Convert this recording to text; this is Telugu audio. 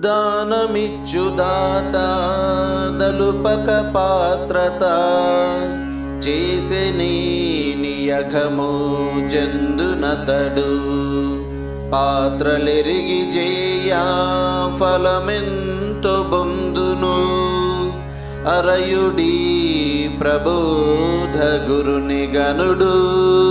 దానమిచ్చుదాత దలుపక పాత్రత చేసే నీ నియఘము జందునతడు పాత్రలెరిగి జేయా ఫలమెంతో బొందును. అరయుడి ప్రబోధ గురుని గనుడు.